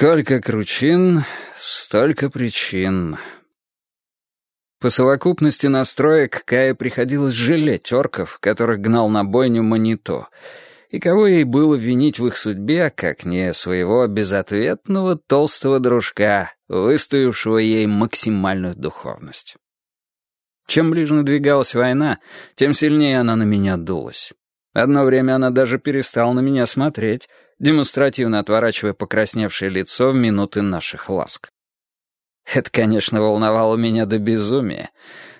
Сколько кручин, столько причин. По совокупности настроек Кае приходилось жалеть орков, которых гнал на бойню Манито, и кого ей было винить в их судьбе, как не своего безответного толстого дружка, выставившего ей максимальную духовность. Чем ближе надвигалась война, тем сильнее она на меня дулась. Одно время она даже перестала на меня смотреть, демонстративно отворачивая покрасневшее лицо в минуты наших ласк. Это, конечно, волновало меня до безумия,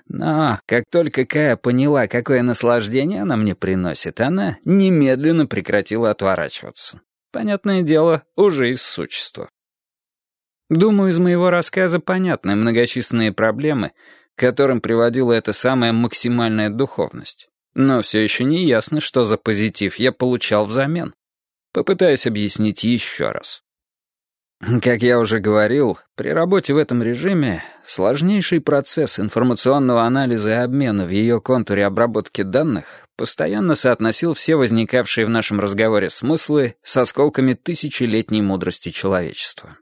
но как только Кая поняла, какое наслаждение она мне приносит, она немедленно прекратила отворачиваться. Понятное дело, уже из существа. Думаю, из моего рассказа понятны многочисленные проблемы, которым приводила эта самая максимальная духовность. Но все еще не ясно, что за позитив я получал взамен. Попытаюсь объяснить еще раз. Как я уже говорил, при работе в этом режиме сложнейший процесс информационного анализа и обмена в ее контуре обработки данных постоянно соотносил все возникавшие в нашем разговоре смыслы с осколками тысячелетней мудрости человечества.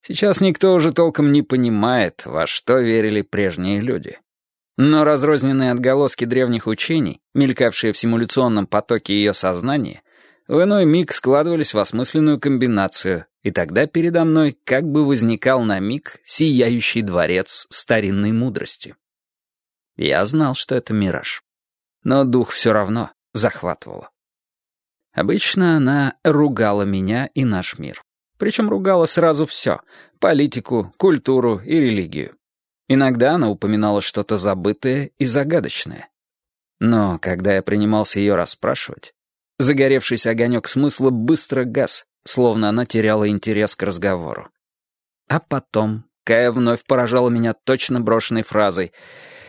Сейчас никто уже толком не понимает, во что верили прежние люди. Но разрозненные отголоски древних учений, мелькавшие в симуляционном потоке ее сознания, в иной миг складывались в осмысленную комбинацию, и тогда передо мной как бы возникал на миг сияющий дворец старинной мудрости. Я знал, что это мираж. Но дух все равно захватывало. Обычно она ругала меня и наш мир. Причем ругала сразу все — политику, культуру и религию. Иногда она упоминала что-то забытое и загадочное. Но когда я принимался ее расспрашивать, загоревшийся огонек смысла быстро гас, словно она теряла интерес к разговору. А потом Кая вновь поражала меня точно брошенной фразой.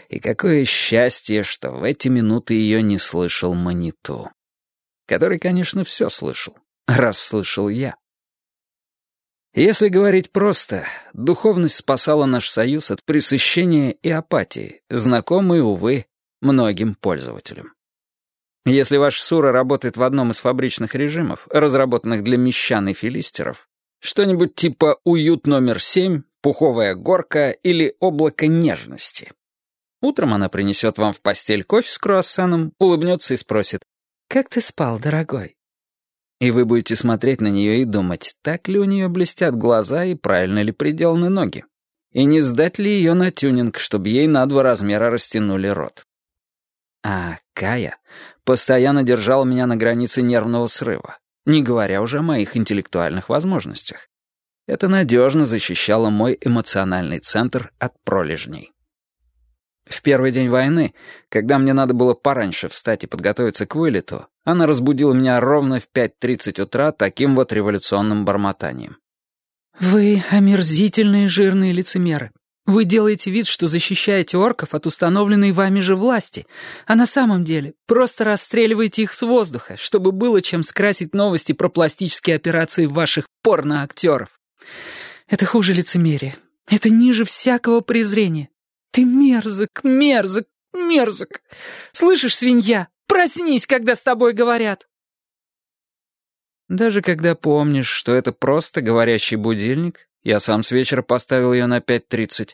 И какое счастье, что в эти минуты ее не слышал Маниту. Который, конечно, все слышал, раз слышал я. Если говорить просто, духовность спасала наш союз от пресыщения и апатии, знакомой, увы, многим пользователям. Если ваш Сура работает в одном из фабричных режимов, разработанных для мещан и филистеров, что-нибудь типа «Уют номер семь», «Пуховая горка» или «Облако нежности». Утром она принесет вам в постель кофе с круассаном, улыбнется и спросит «Как ты спал, дорогой?» И вы будете смотреть на нее и думать, так ли у нее блестят глаза и правильно ли приделаны ноги. И не сдать ли ее на тюнинг, чтобы ей на два размера растянули рот. А Кая постоянно держала меня на границе нервного срыва, не говоря уже о моих интеллектуальных возможностях. Это надежно защищало мой эмоциональный центр от пролежней. В первый день войны, когда мне надо было пораньше встать и подготовиться к вылету, она разбудила меня ровно в 5.30 утра таким вот революционным бормотанием. «Вы омерзительные жирные лицемеры. Вы делаете вид, что защищаете орков от установленной вами же власти, а на самом деле просто расстреливаете их с воздуха, чтобы было чем скрасить новости про пластические операции ваших порноактеров. Это хуже лицемерия. Это ниже всякого презрения. Ты мерзок, мерзок, мерзок. Слышишь, свинья, проснись, когда с тобой говорят. Даже когда помнишь, что это просто говорящий будильник, я сам с вечера поставил ее на 5.30.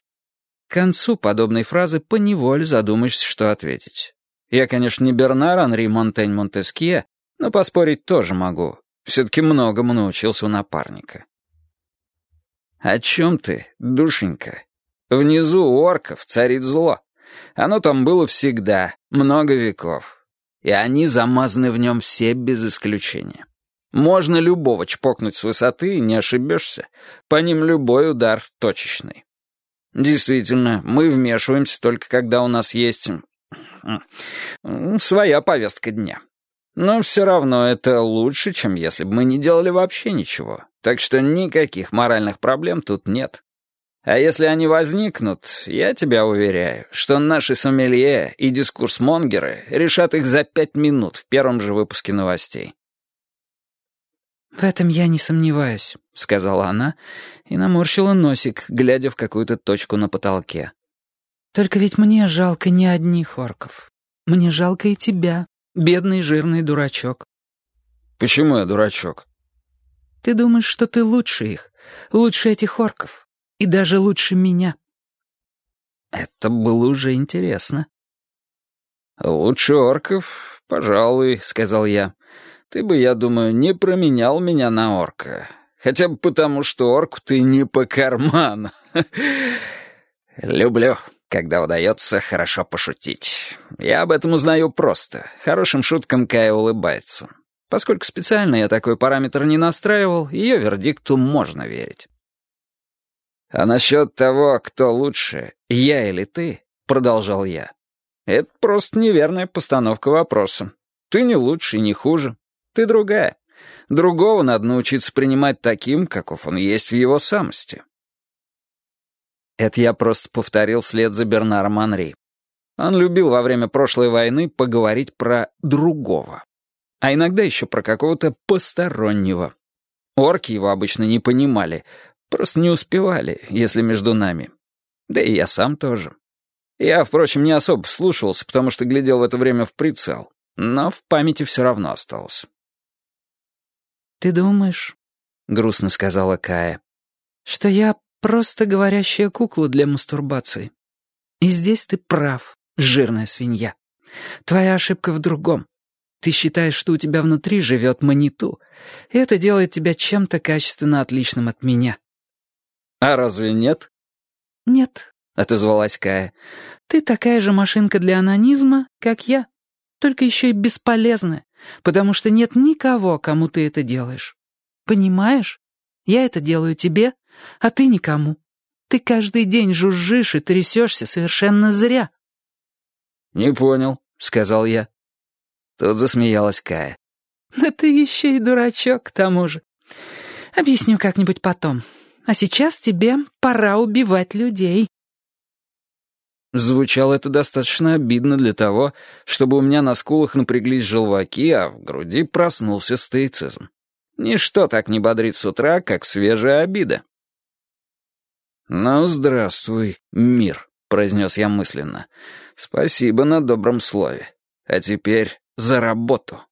К концу подобной фразы поневоле задумаешься, что ответить. Я, конечно, не Бернар Анри Монтень Монтескье, но поспорить тоже могу. Все-таки многому научился у напарника. «О чем ты, душенька? Внизу у орков царит зло. Оно там было всегда, много веков. И они замазаны в нем все без исключения. Можно любого чпокнуть с высоты, не ошибешься. По ним любой удар точечный. Действительно, мы вмешиваемся только когда у нас есть... своя повестка дня. Но все равно это лучше, чем если бы мы не делали вообще ничего. Так что никаких моральных проблем тут нет. А если они возникнут, я тебя уверяю, что наши сомелье и дискурсмонгеры решат их за пять минут в первом же выпуске новостей. «В этом я не сомневаюсь», — сказала она и наморщила носик, глядя в какую-то точку на потолке. «Только ведь мне жалко не одних орков. Мне жалко и тебя, бедный жирный дурачок». «Почему я дурачок?» Ты думаешь, что ты лучше их, лучше этих орков, и даже лучше меня. Это было уже интересно. «Лучше орков, пожалуй», — сказал я. «Ты бы, я думаю, не променял меня на орка. Хотя бы потому, что орку ты не по карману. Люблю, когда удается хорошо пошутить. Я об этом узнаю просто. Хорошим шуткам Кая улыбается. Поскольку специально я такой параметр не настраивал, ее вердикту можно верить. «А насчет того, кто лучше, я или ты?» — продолжал я. «Это просто неверная постановка вопроса. Ты не лучше и не хуже. Ты другая. Другого надо научиться принимать таким, каков он есть в его самости». Это я просто повторил вслед за Бернаром Анри. Он любил во время прошлой войны поговорить про другого. А иногда еще про какого-то постороннего. Орки его обычно не понимали, Просто не успевали, если между нами. Да и я сам тоже. Я, впрочем, не особо вслушивался, потому что глядел в это время в прицел. Но в памяти все равно осталось. «Ты думаешь, — грустно сказала Кая, — что я просто говорящая кукла для мастурбации? И здесь ты прав, жирная свинья. Твоя ошибка в другом. Ты считаешь, что у тебя внутри живет маниту, и это делает тебя чем-то качественно отличным от меня. «А разве нет?» «Нет», — отозвалась Кая. «Ты такая же машинка для анонизма, как я, только еще и бесполезная, потому что нет никого, кому ты это делаешь. Понимаешь? Я это делаю тебе, а ты никому. Ты каждый день жужжишь и трясешься совершенно зря». «Не понял», — сказал я. Тут засмеялась Кая. «Да ты еще и дурачок, к тому же. Объясню как-нибудь потом. А сейчас тебе пора убивать людей». Звучало это достаточно обидно для того, чтобы у меня на скулах напряглись желваки, а в груди проснулся стоицизм. Ничто так не бодрит с утра, как свежая обида. «Ну, здравствуй, мир», — произнес я мысленно. «Спасибо на добром слове. А теперь за работу».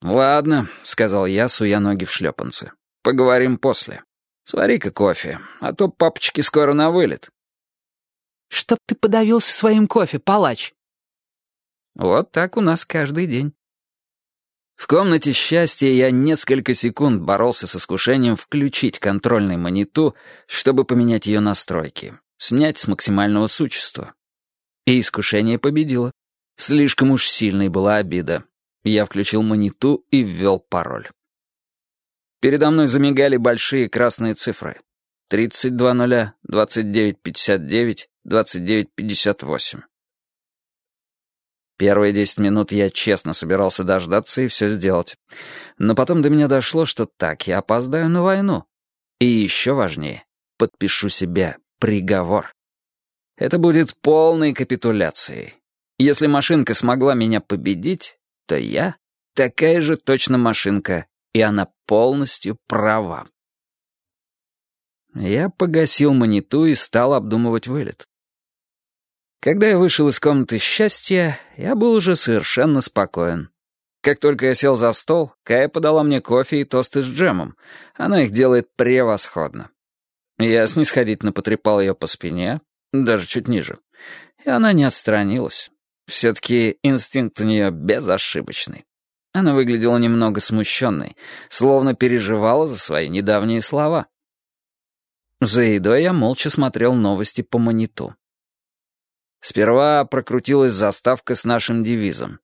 «Ладно», — сказал я, суя ноги в шлепанцы. «Поговорим после». Свари-ка кофе, а то папочки скоро на вылет. Чтоб ты подавился своим кофе, палач. Вот так у нас каждый день. В комнате счастья я несколько секунд боролся с искушением включить контрольный мониту, чтобы поменять ее настройки, снять с максимального существа. И искушение победило. Слишком уж сильной была обида. Я включил мониту и ввел пароль. Передо мной замигали большие красные цифры. 32.0, 29.59, 29.58. Первые десять минут я честно собирался дождаться и все сделать. Но потом до меня дошло, что так я опоздаю на войну. И еще важнее, подпишу себе приговор. Это будет полной капитуляцией. Если машинка смогла меня победить, то я такая же точно машинка, и она полностью права. Я погасил маниту и стал обдумывать вылет. Когда я вышел из комнаты счастья, я был уже совершенно спокоен. Как только я сел за стол, Кая подала мне кофе и тосты с джемом. Она их делает превосходно. Я снисходительно потрепал ее по спине, даже чуть ниже. И она не отстранилась. Все-таки инстинкт у нее безошибочный. Она выглядела немного смущенной, словно переживала за свои недавние слова. За едой я молча смотрел новости по мониту. Сперва прокрутилась заставка с нашим девизом.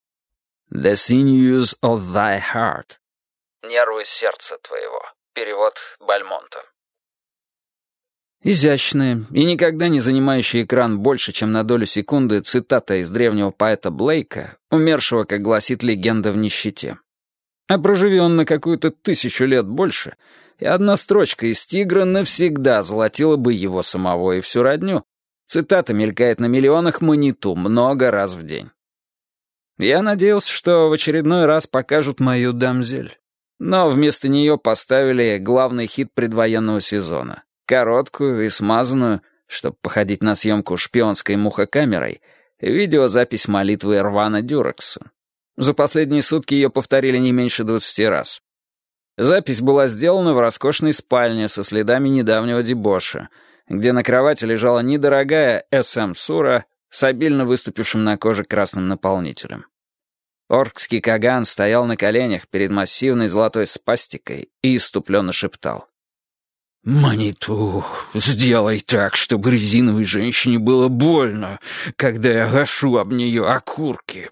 «The sinews of thy heart». «Нервы сердца твоего». Перевод Бальмонта. Изящная и никогда не занимающая экран больше, чем на долю секунды, цитата из древнего поэта Блейка, умершего, как гласит легенда, в нищете. А проживи он на какую-то тысячу лет больше, и одна строчка из «Тигра» навсегда золотила бы его самого и всю родню. Цитата мелькает на миллионах мониту много раз в день. Я надеялся, что в очередной раз покажут мою дамзель. Но вместо нее поставили главный хит предвоенного сезона Короткую и смазанную, чтобы походить на съемку шпионской мухокамерой, видеозапись молитвы Рвана Дюрекса. За последние сутки ее повторили не меньше двадцати раз. Запись была сделана в роскошной спальне со следами недавнего дебоша, где на кровати лежала недорогая СМ-сура с обильно выступившим на коже красным наполнителем. Оркский Каган стоял на коленях перед массивной золотой спастикой и иступленно шептал. «Маниту, сделай так, чтобы резиновой женщине было больно, когда я гашу об нее окурки».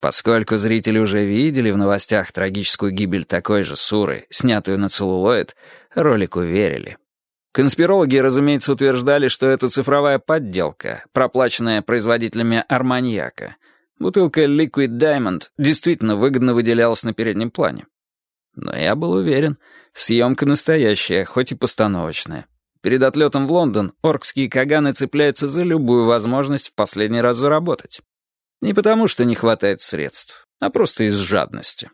Поскольку зрители уже видели в новостях трагическую гибель такой же Суры, снятую на целлулоид, ролику верили. Конспирологи, разумеется, утверждали, что это цифровая подделка, проплаченная производителями арманьяка. Бутылка Liquid Diamond действительно выгодно выделялась на переднем плане. Но я был уверен, съемка настоящая, хоть и постановочная. Перед отлетом в Лондон оркские каганы цепляются за любую возможность в последний раз заработать. Не потому, что не хватает средств, а просто из жадности.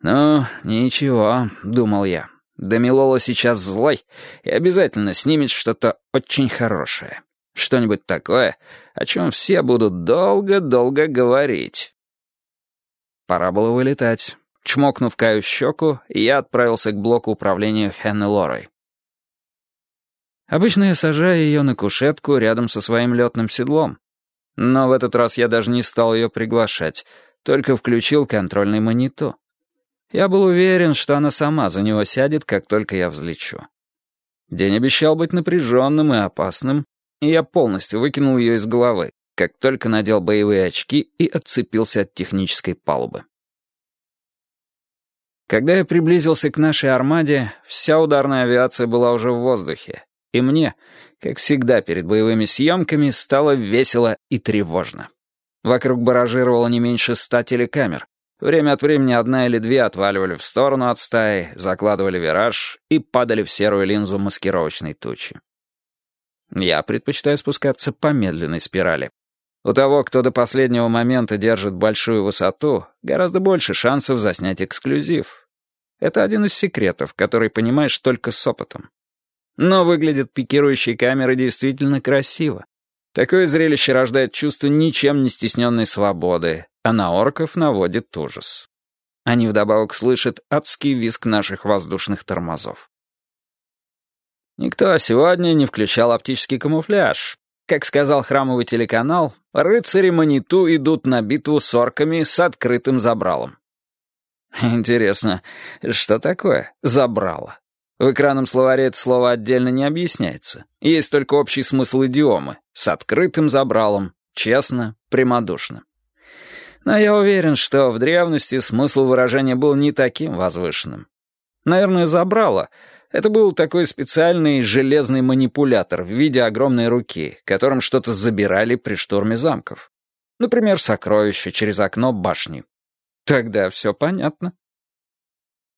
«Ну, ничего», — думал я. «Дамилола сейчас злой и обязательно снимет что-то очень хорошее. Что-нибудь такое, о чем все будут долго-долго говорить». Пора было вылетать. Чмокнув Каю в щеку, я отправился к блоку управления Хенны Лорой. Обычно я сажаю ее на кушетку рядом со своим летным седлом. Но в этот раз я даже не стал ее приглашать, только включил контрольный монитор. Я был уверен, что она сама за него сядет, как только я взлечу. День обещал быть напряженным и опасным, и я полностью выкинул ее из головы, как только надел боевые очки и отцепился от технической палубы. Когда я приблизился к нашей армаде, вся ударная авиация была уже в воздухе, и мне, как всегда перед боевыми съемками, стало весело и тревожно. Вокруг баражировало не меньше ста телекамер. Время от времени одна или две отваливали в сторону от стаи, закладывали вираж и падали в серую линзу маскировочной тучи. Я предпочитаю спускаться по медленной спирали. У того, кто до последнего момента держит большую высоту, гораздо больше шансов заснять эксклюзив. Это один из секретов, который понимаешь только с опытом. Но выглядят пикирующие камеры действительно красиво. Такое зрелище рождает чувство ничем не стесненной свободы, а на орков наводит ужас. Они вдобавок слышат адский визг наших воздушных тормозов. Никто сегодня не включал оптический камуфляж, как сказал храмовый телеканал, рыцари Маниту идут на битву с орками с открытым забралом. Интересно, что такое «забрало»? В экранном словаре это слово отдельно не объясняется. Есть только общий смысл идиомы с открытым забралом, честно, прямодушно. Но я уверен, что в древности смысл выражения был не таким возвышенным. Наверное, забрало — это был такой специальный железный манипулятор в виде огромной руки, которым что-то забирали при штурме замков. Например, сокровища через окно башни. Тогда все понятно.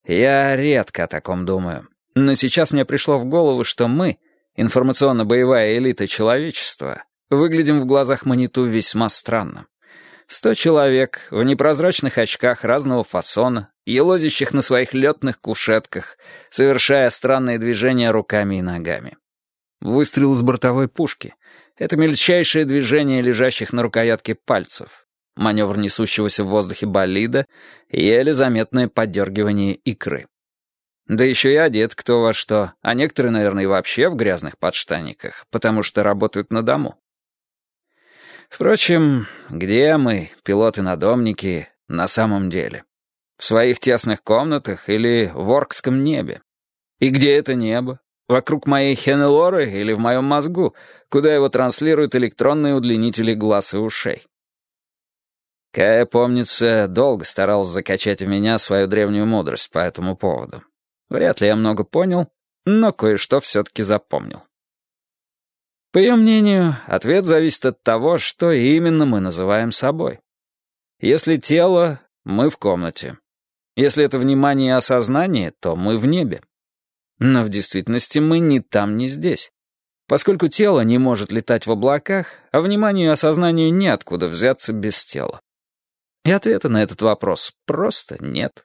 Я редко о таком думаю. Но сейчас мне пришло в голову, что мы, информационно-боевая элита человечества, выглядим в глазах Маниту весьма странно. Сто человек в непрозрачных очках разного фасона, елозящих на своих летных кушетках, совершая странные движения руками и ногами. Выстрел из бортовой пушки — это мельчайшее движение лежащих на рукоятке пальцев, маневр несущегося в воздухе болида и еле заметное подергивание икры. Да еще и одет кто во что, а некоторые, наверное, и вообще в грязных подштаниках, потому что работают на дому. Впрочем, где мы, пилоты-надомники, на самом деле? В своих тесных комнатах или в оркском небе? И где это небо? Вокруг моей хенелоры или в моем мозгу, куда его транслируют электронные удлинители глаз и ушей? Кая, помнится, долго старался закачать в меня свою древнюю мудрость по этому поводу. Вряд ли я много понял, но кое-что все-таки запомнил. По ее мнению, ответ зависит от того, что именно мы называем собой. Если тело, мы в комнате. Если это внимание и осознание, то мы в небе. Но в действительности мы ни там, ни здесь. Поскольку тело не может летать в облаках, а вниманию и осознанию неоткуда взяться без тела. И ответа на этот вопрос просто нет.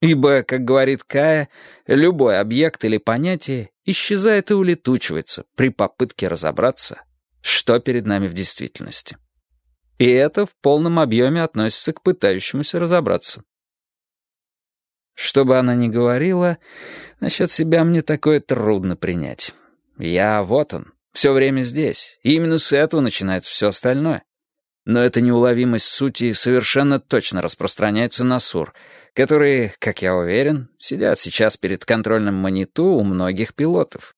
Ибо, как говорит Кая, любой объект или понятие исчезает и улетучивается при попытке разобраться, что перед нами в действительности. И это в полном объеме относится к пытающемуся разобраться. Что бы она ни говорила, насчет себя мне такое трудно принять. Я вот он, все время здесь, и именно с этого начинается все остальное. Но эта неуловимость сути совершенно точно распространяется на СУР, которые, как я уверен, сидят сейчас перед контрольным мониту у многих пилотов.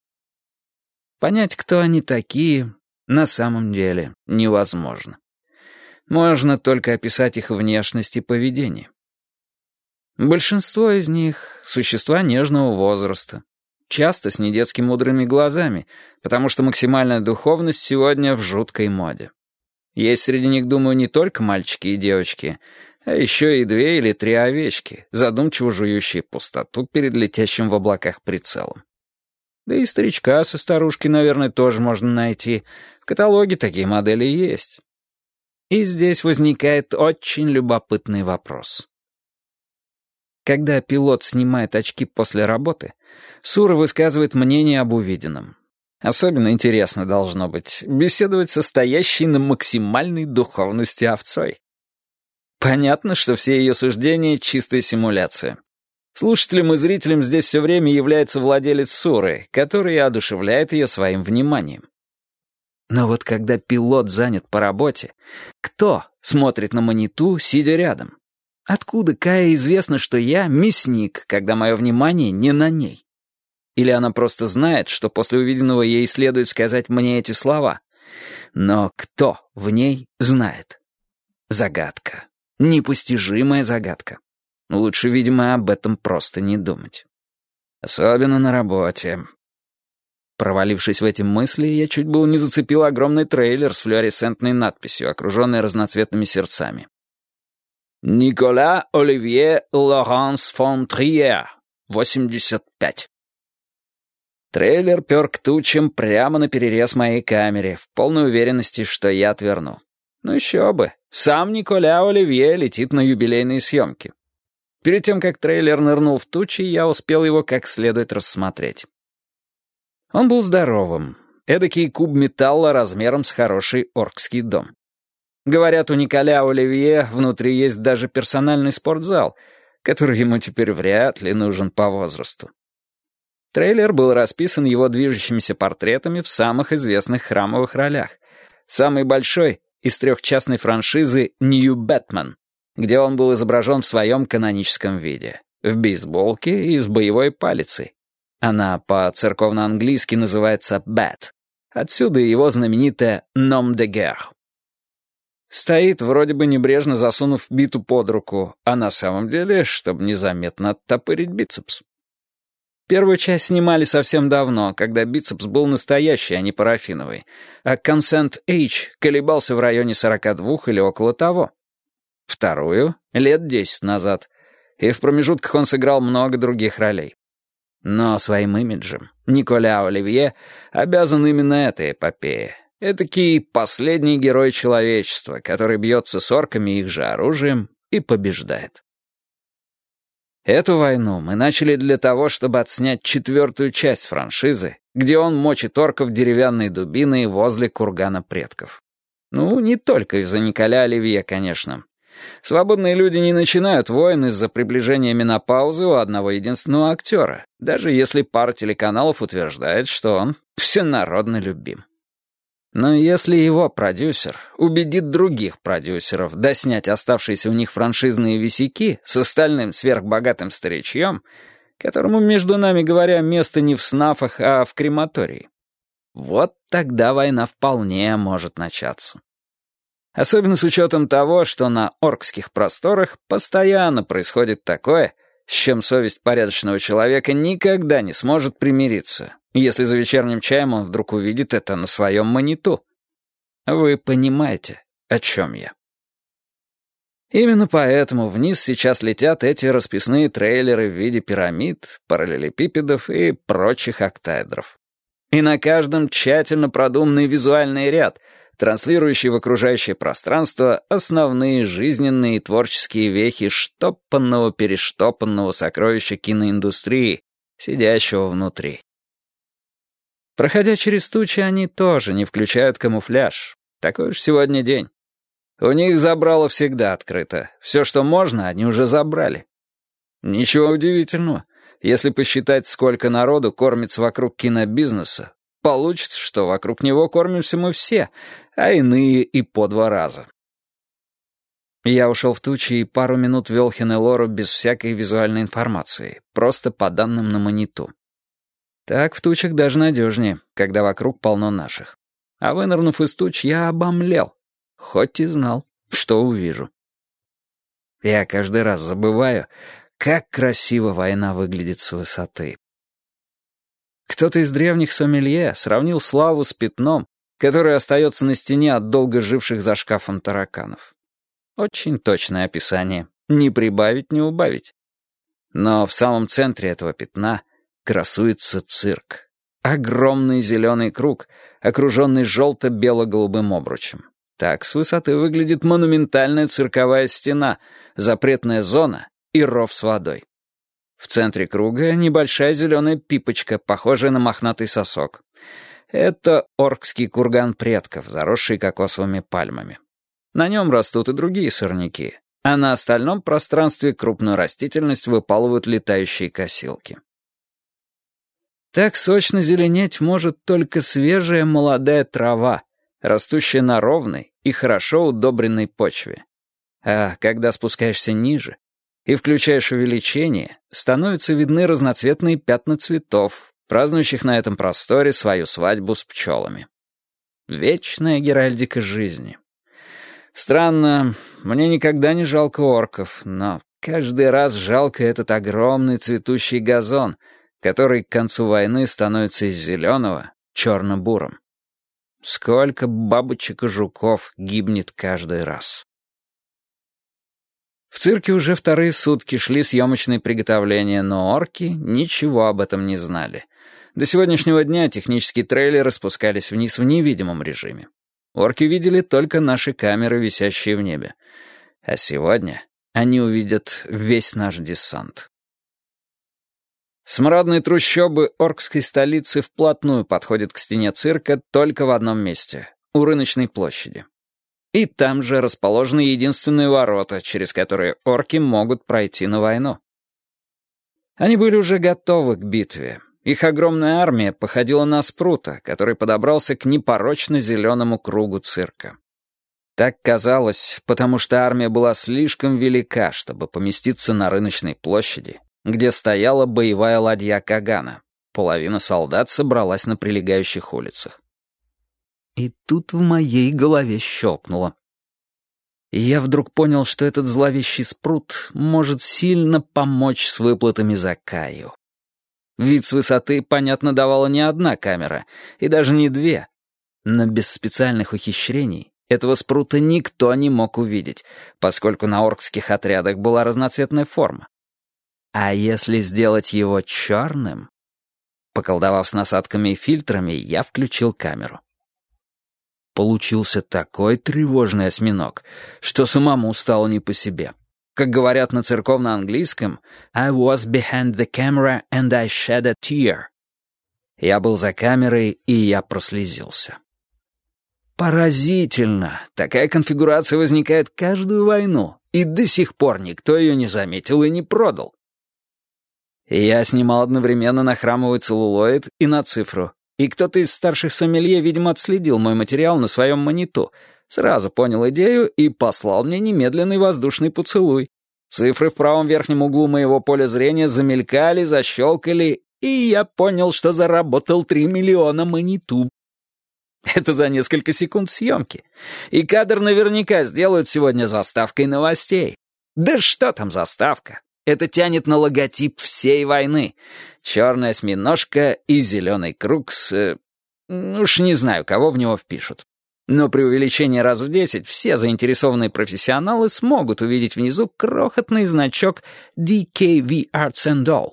Понять, кто они такие, на самом деле невозможно. Можно только описать их внешность и поведение. Большинство из них — существа нежного возраста, часто с недетски мудрыми глазами, потому что максимальная духовность сегодня в жуткой моде. Есть среди них, думаю, не только мальчики и девочки, а еще и две или три овечки, задумчиво жующие пустоту перед летящим в облаках прицелом. Да и старичка со старушкой, наверное, тоже можно найти. В каталоге такие модели есть. И здесь возникает очень любопытный вопрос. Когда пилот снимает очки после работы, Сура высказывает мнение об увиденном. Особенно интересно должно быть беседовать со стоящей на максимальной духовности овцой. Понятно, что все ее суждения — чистая симуляция. Слушателем и зрителем здесь все время является владелец Суры, который одушевляет ее своим вниманием. Но вот когда пилот занят по работе, кто смотрит на мониту, сидя рядом? Откуда Кая известно, что я мясник, когда мое внимание не на ней? Или она просто знает, что после увиденного ей следует сказать мне эти слова? Но кто в ней знает? Загадка. Непостижимая загадка. Лучше, видимо, об этом просто не думать. Особенно на работе. Провалившись в эти мысли, я чуть было не зацепил огромный трейлер с флуоресцентной надписью, окруженной разноцветными сердцами. Никола Оливье Лоранс фон Триер, 85. Трейлер пер к тучам прямо на перерез моей камере, в полной уверенности, что я отверну. Ну еще бы, сам Николя Оливье летит на юбилейные съемки. Перед тем, как трейлер нырнул в тучи, я успел его как следует рассмотреть. Он был здоровым, эдакий куб металла размером с хороший оркский дом. Говорят, у Николя Оливье внутри есть даже персональный спортзал, который ему теперь вряд ли нужен по возрасту. Трейлер был расписан его движущимися портретами в самых известных храмовых ролях. Самый большой — из трехчастной франшизы «Нью Бэтмен», где он был изображен в своем каноническом виде, в бейсболке и с боевой палицей. Она по-церковно-английски называется «Бэт». Отсюда его знаменитая «Ном де гер». Стоит, вроде бы небрежно засунув биту под руку, а на самом деле, чтобы незаметно оттопырить бицепс. Первую часть снимали совсем давно, когда бицепс был настоящий, а не парафиновый, а Consent H колебался в районе 42 или около того. Вторую — лет 10 назад, и в промежутках он сыграл много других ролей. Но своим имиджем Николя Оливье обязан именно этой эпопее, Этакий последний герой человечества, который бьется с орками их же оружием и побеждает. Эту войну мы начали для того, чтобы отснять четвертую часть франшизы, где он мочит орков деревянной дубиной возле кургана предков. Ну, не только из-за Николя Оливье, конечно. Свободные люди не начинают войн из-за приближения менопаузы у одного единственного актера, даже если пара телеканалов утверждает, что он всенародно любим. Но если его продюсер убедит других продюсеров доснять оставшиеся у них франшизные висяки с остальным сверхбогатым старичьем, которому, между нами говоря, место не в снафах, а в крематории, вот тогда война вполне может начаться. Особенно с учетом того, что на оркских просторах постоянно происходит такое, с чем совесть порядочного человека никогда не сможет примириться, если за вечерним чаем он вдруг увидит это на своем мониту. Вы понимаете, о чем я. Именно поэтому вниз сейчас летят эти расписные трейлеры в виде пирамид, параллелепипедов и прочих октаэдров. И на каждом тщательно продуманный визуальный ряд, транслирующий в окружающее пространство основные жизненные и творческие вехи штопанного-перештопанного сокровища киноиндустрии, сидящего внутри. Проходя через тучи, они тоже не включают камуфляж. Такой уж сегодня день. У них забрало всегда открыто. Все, что можно, они уже забрали. Ничего удивительного. Если посчитать, сколько народу кормится вокруг кинобизнеса, получится, что вокруг него кормимся мы все, а иные и по два раза. Я ушел в тучи и пару минут вел Хенелору без всякой визуальной информации, просто по данным на мониту. Так в тучах даже надежнее, когда вокруг полно наших. А вынырнув из туч, я обомлел, хоть и знал, что увижу. Я каждый раз забываю, как красиво война выглядит с высоты. Кто-то из древних сомелье сравнил славу с пятном, которое остается на стене от долго живших за шкафом тараканов. Очень точное описание. Не прибавить, не убавить. Но в самом центре этого пятна красуется цирк. Огромный зеленый круг, окруженный желто-бело-голубым обручем. Так с высоты выглядит монументальная цирковая стена, запретная зона и ров с водой. В центре круга небольшая зеленая пипочка, похожая на мохнатый сосок. Это оркский курган предков, заросший кокосовыми пальмами. На нем растут и другие сорняки, а на остальном пространстве крупную растительность выпалывают летающие косилки. Так сочно зеленеть может только свежая молодая трава, растущая на ровной и хорошо удобренной почве. А когда спускаешься ниже и включаешь увеличение, становятся видны разноцветные пятна цветов, празднующих на этом просторе свою свадьбу с пчелами. Вечная геральдика жизни. Странно, мне никогда не жалко орков, но каждый раз жалко этот огромный цветущий газон, который к концу войны становится из зеленого черно-бурым. Сколько бабочек и жуков гибнет каждый раз. В цирке уже вторые сутки шли съемочные приготовления, но орки ничего об этом не знали. До сегодняшнего дня технические трейлеры спускались вниз в невидимом режиме. Орки видели только наши камеры, висящие в небе. А сегодня они увидят весь наш десант. Смрадные трущобы оркской столицы вплотную подходят к стене цирка только в одном месте — у рыночной площади. И там же расположены единственные ворота, через которые орки могут пройти на войну. Они были уже готовы к битве, их огромная армия походила на спрута, который подобрался к непорочно зеленому кругу цирка. Так казалось, потому что армия была слишком велика, чтобы поместиться на рыночной площади, где стояла боевая ладья Кагана. Половина солдат собралась на прилегающих улицах. И тут в моей голове щелкнуло. я вдруг понял, что этот зловещий спрут может сильно помочь с выплатами за Каю. Вид с высоты, понятно, давала не одна камера, и даже не две. Но без специальных ухищрений этого спрута никто не мог увидеть, поскольку на оркских отрядах была разноцветная форма. А если сделать его черным? Поколдовав с насадками и фильтрами, я включил камеру. Получился такой тревожный осьминог, что самому стало не по себе. Как говорят на церковно-английском, «I was behind the camera and I shed a tear». Я был за камерой, и я прослезился. Поразительно! Такая конфигурация возникает каждую войну, и до сих пор никто ее не заметил и не продал. Я снимал одновременно на храмовый целлулоид и на цифру, и кто-то из старших сомелье, видимо, отследил мой материал на своем мониту — Сразу понял идею и послал мне немедленный воздушный поцелуй. Цифры в правом верхнем углу моего поля зрения замелькали, защелкали, и я понял, что заработал 3 миллиона маниту. Это за несколько секунд съемки. И кадр наверняка сделают сегодня заставкой новостей. Да что там заставка? Это тянет на логотип всей войны. Черная осьминожка и зеленый круг с... Э, уж не знаю, кого в него впишут. Но при увеличении раз в 10 все заинтересованные профессионалы смогут увидеть внизу крохотный значок DKV Arts and All.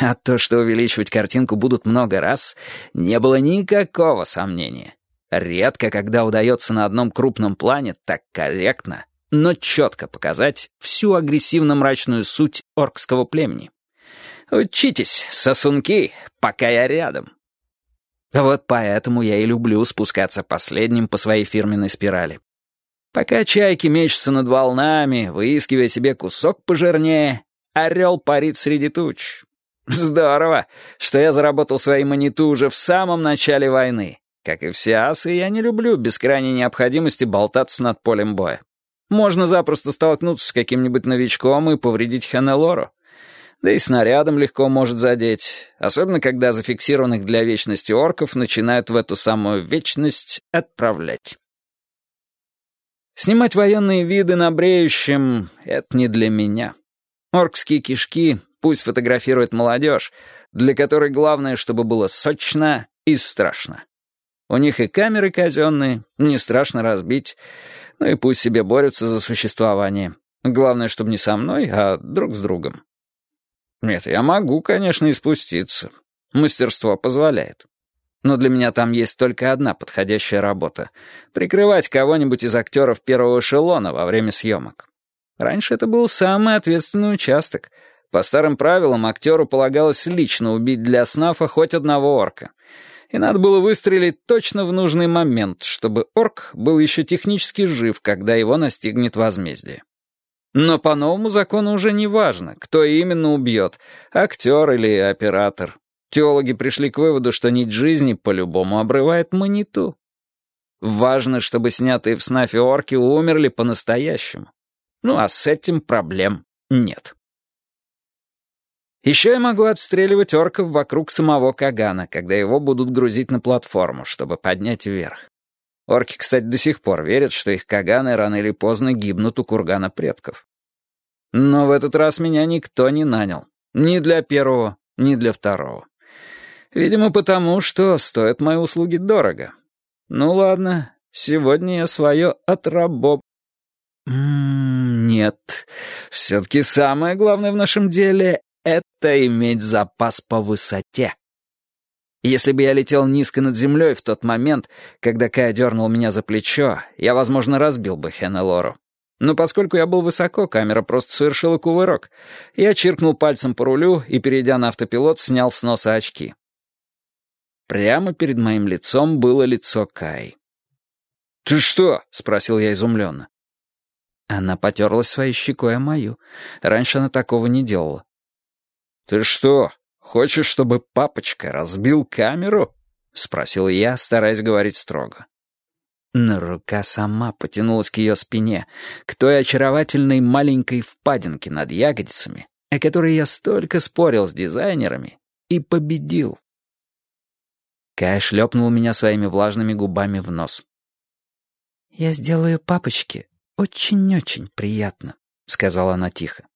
А то, что увеличивать картинку будут много раз, не было никакого сомнения. Редко, когда удается на одном крупном плане так корректно, но четко показать всю агрессивно-мрачную суть оркского племени. Учитесь, сосунки, пока я рядом. Вот поэтому я и люблю спускаться последним по своей фирменной спирали. Пока чайки мечутся над волнами, выискивая себе кусок пожирнее, Орел парит среди туч. Здорово, что я заработал свои маниту уже в самом начале войны. Как и все асы, я не люблю без крайней необходимости болтаться над полем боя. Можно запросто столкнуться с каким-нибудь новичком и повредить Ханелору. Да и снарядом легко может задеть, особенно когда зафиксированных для вечности орков начинают в эту самую вечность отправлять. Снимать военные виды на бреющем — это не для меня. Оркские кишки пусть фотографирует молодежь, для которой главное, чтобы было сочно и страшно. У них и камеры казенные, не страшно разбить, ну и пусть себе борются за существование. Главное, чтобы не со мной, а друг с другом. Нет, я могу, конечно, и спуститься. Мастерство позволяет. Но для меня там есть только одна подходящая работа — прикрывать кого-нибудь из актеров первого эшелона во время съемок. Раньше это был самый ответственный участок. По старым правилам актеру полагалось лично убить для снафа хоть одного орка. И надо было выстрелить точно в нужный момент, чтобы орк был еще технически жив, когда его настигнет возмездие. Но по новому закону уже не важно, кто именно убьет — актер или оператор. Теологи пришли к выводу, что нить жизни по-любому обрывает маниту. Важно, чтобы снятые в снафе орки умерли по-настоящему. Ну а с этим проблем нет. Еще я могу отстреливать орков вокруг самого Кагана, когда его будут грузить на платформу, чтобы поднять вверх. Орки, кстати, до сих пор верят, что их Каганы рано или поздно гибнут у кургана предков. Но в этот раз меня никто не нанял. Ни для первого, ни для второго. Видимо, потому что стоят мои услуги дорого. Ну ладно, сегодня я свое отрабоб... М нет, все-таки самое главное в нашем деле — это иметь запас по высоте. Если бы я летел низко над землей в тот момент, когда Кай дернул меня за плечо, я, возможно, разбил бы Хеннелору. Но поскольку я был высоко, камера просто совершила кувырок. Я чиркнул пальцем по рулю и, перейдя на автопилот, снял с носа очки. Прямо перед моим лицом было лицо Кай. «Ты что?» — спросил я изумленно. Она потерлась своей щекой о мою. Раньше она такого не делала. «Ты что, хочешь, чтобы папочка разбил камеру?» — спросил я, стараясь говорить строго. Но рука сама потянулась к ее спине, к той очаровательной маленькой впадинке над ягодицами, о которой я столько спорил с дизайнерами, и победил. Кай шлепнул меня своими влажными губами в нос. «Я сделаю папочке очень-очень приятно», — сказала она тихо.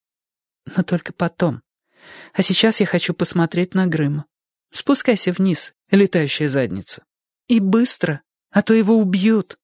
«Но только потом. А сейчас я хочу посмотреть на Грыма. Спускайся вниз, летающая задница. И быстро, а то его убьют».